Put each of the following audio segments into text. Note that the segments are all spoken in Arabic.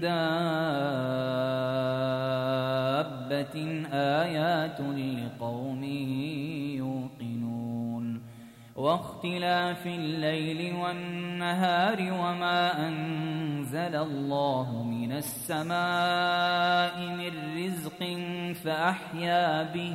دابة آيات لقوم يوقنون واختلاف الليل والنهار وما أنزل الله من السماء من رزق فأحيا به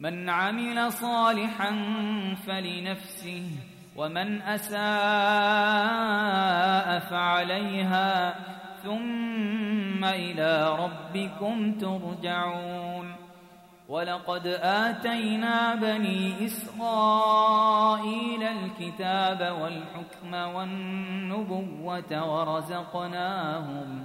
من عمل صالحا فلنفسه ومن أساء فعليها ثم إلى ربكم ترجعون. ولقد آتينا بني إسرائيل الكتاب والحكم والنبوة ورزقناهم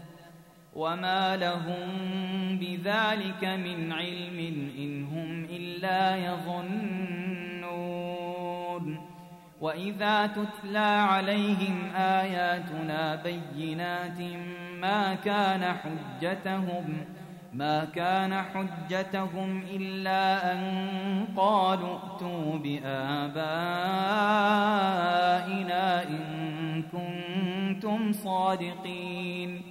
وما لهم بذلك من علم إن هم إلا يظنون وإذا تتلى عليهم آياتنا بينات ما كان حجتهم ما كان حجتهم إلا أن قالوا ائتوا بآبائنا إن كنتم صادقين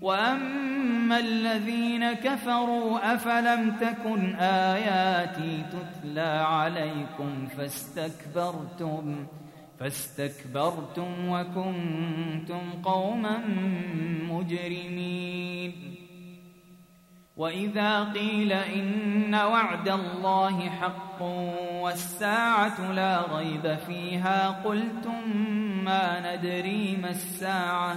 وأما الذين كفروا أفلم تكن آياتي تتلى عليكم فاستكبرتم فاستكبرتم وكنتم قوما مجرمين وإذا قيل إن وعد الله حق والساعة لا ريب فيها قلتم ما ندري ما الساعة